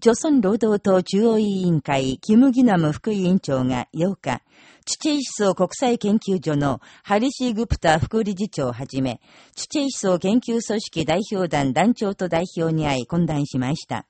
朝鮮労働党中央委員会、キム・ギナム副委員長が8日、チチェイ思想国際研究所のハリシー・グプタ副理事長をはじめ、チチ思想研究組織代表団団長と代表に会い懇談しました。